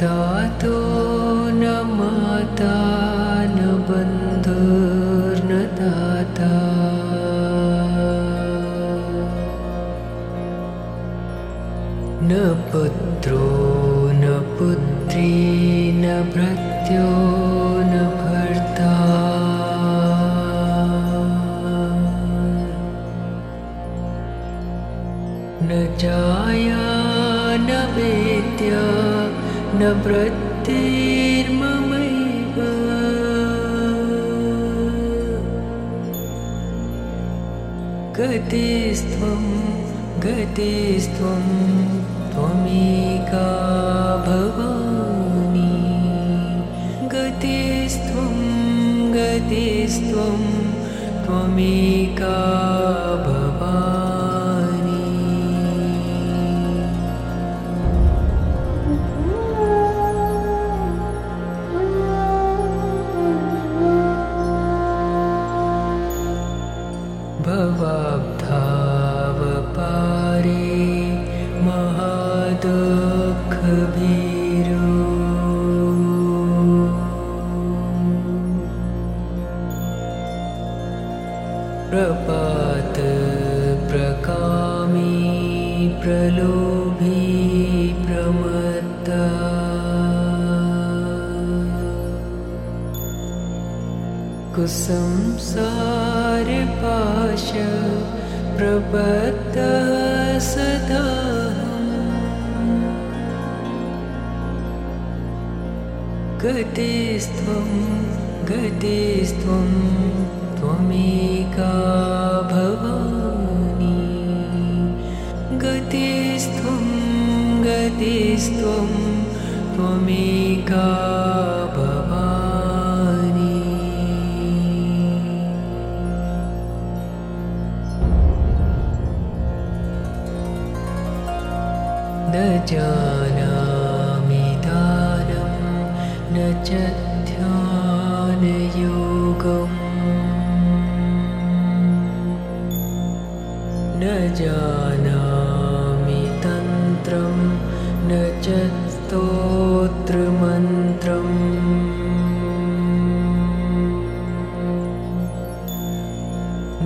तातो न माता न बन्धुर्न दाता। न पुत्रो न पुत्री न भृत्यो न भर्ता। न जाया न वृत्तिर्ममैव गतिस्त्वं गतिस्त्वं त्वमेका भवानि। गतिस्त्वं गतिस्त्वं त्वमेका भवानि कुसंसारपाश प्रबद्धः सदाहम् गतिस्त्वं गतिस्त्वं त्वमेका भवानि त्वमेका भवानि। न जानामि दानं न च ध्यानयोगम्। न जानामि तन्त्रं न च स्तोत्रमन्त्रम्।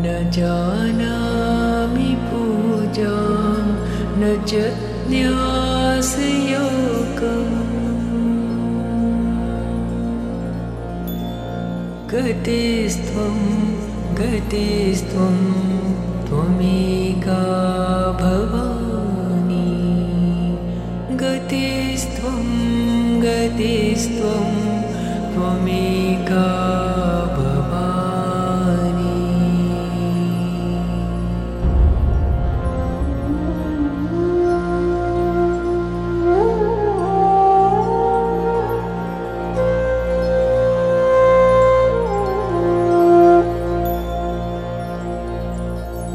न जानामि पूजां न च न्यासयोगम्। गतिस्त्वं गतिस्त्वं त्वमेका भवानि गतिस्त्वं गतिस्त्वं त्वमेका भवानि।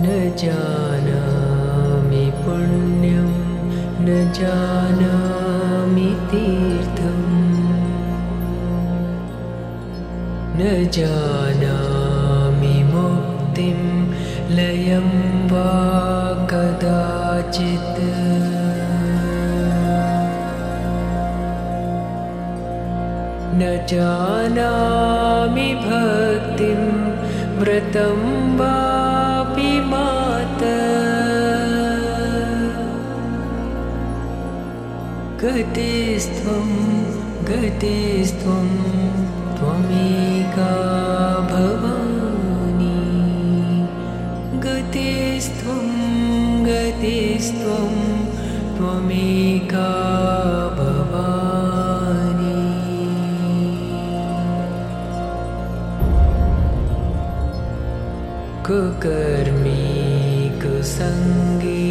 न जानामि पुण्यं न जानामि तीर्थम् न जानामि मुक्तिं लयं वा कदाचित्। न जानामि भक्तिं व्रतं वापि मात गतिस्त्वं गतिस्त्वं त्वमेका भवानि। गतिस्त्वं गतिस्त्वं त्वमेका भवानि। कुकर्मी कुसङ्गी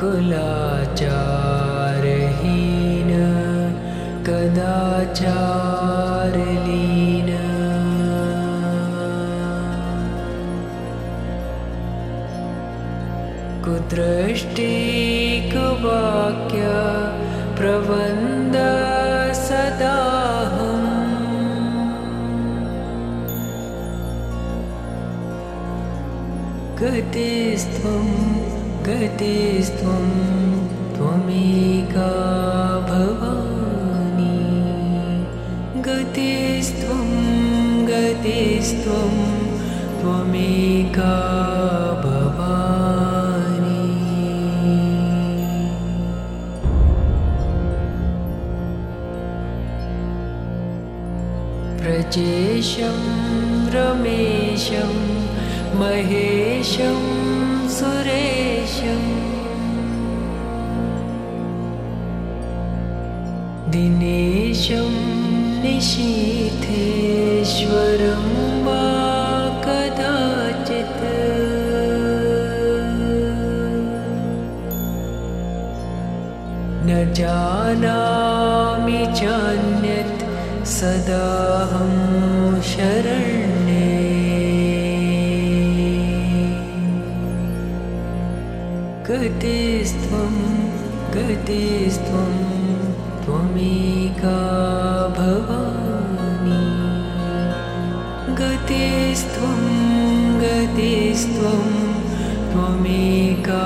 कुलाचारहीन कदाचारलीन। कुदृष्टि कुवाक्य प्रबन्ध गतिस्त्वं गतिस्त्वं त्वमेका भवानी। गतिस्त्वं गतिस्त्वं त्वमेका भवानी। प्रजेशं रमेशं महेशं सुरेशम्। दिनेशं निशीथेश्वरं वा कदाचित्। न जानामि चान्यत् सदाहं शरण्ये गतिस्त्वं गतिस्त्वं त्वमेका भवानी गतिस्त्वं गतिस्त्वं त्वमेका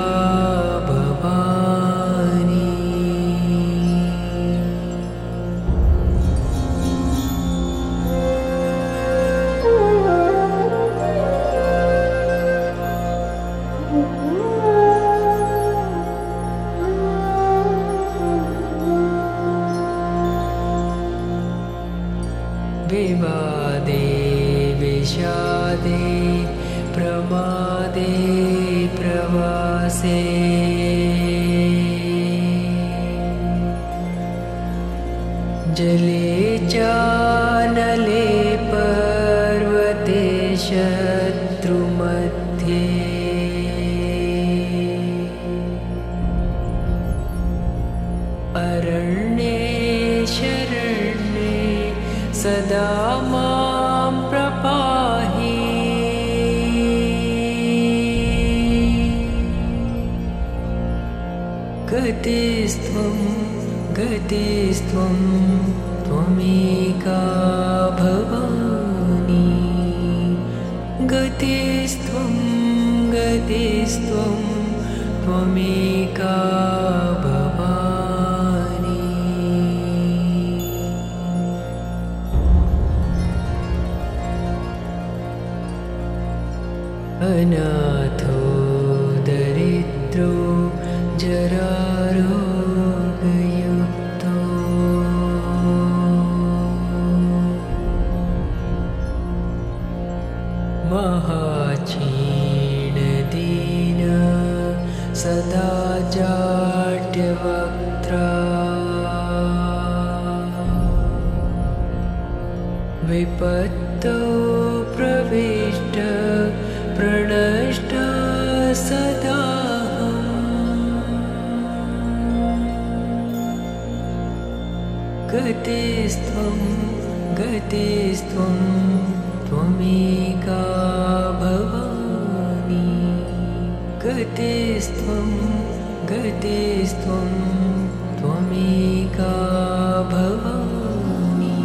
विवादे विषादे प्रमादे प्रवासे। जले चानले पर्वते शत्रुमध्ये गतिस्त्वं गतिस्त्वं त्वमेका भवानी। गतिस्त्वं गतिस्त्वं त्वमेका भवानी महाक्षीणदीन सदा जाड्यवक्त्रा। विपत्तौ प्रविष्ट प्रणष्ट सदाहम् गतिस्त्वं गतिस्त्वं त्वमेका भवानी गतिस्त्वं गतिस्त्वं त्वमेका भवानी।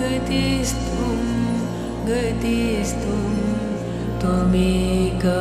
गतिस्त्वं गतिस्त्वं त्वमेका